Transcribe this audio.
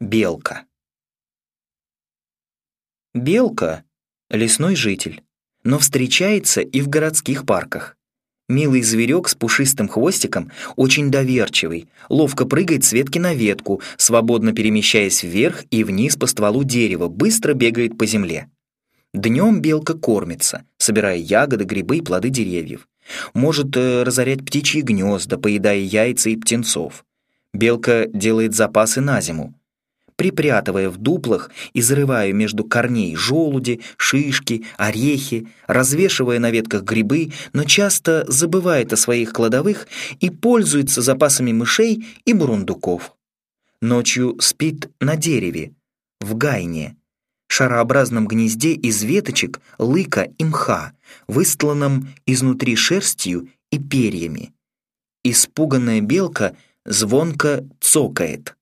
Белка. Белка — лесной житель, но встречается и в городских парках. Милый зверек с пушистым хвостиком, очень доверчивый, ловко прыгает с ветки на ветку, свободно перемещаясь вверх и вниз по стволу дерева, быстро бегает по земле. Днем белка кормится, собирая ягоды, грибы и плоды деревьев. Может э, разорять птичьи гнезда, поедая яйца и птенцов. Белка делает запасы на зиму, припрятывая в дуплах и зарывая между корней желуди, шишки, орехи, развешивая на ветках грибы, но часто забывает о своих кладовых и пользуется запасами мышей и бурундуков. Ночью спит на дереве, в гайне, шарообразном гнезде из веточек, лыка и мха, выстланном изнутри шерстью и перьями. Испуганная белка звонко цокает.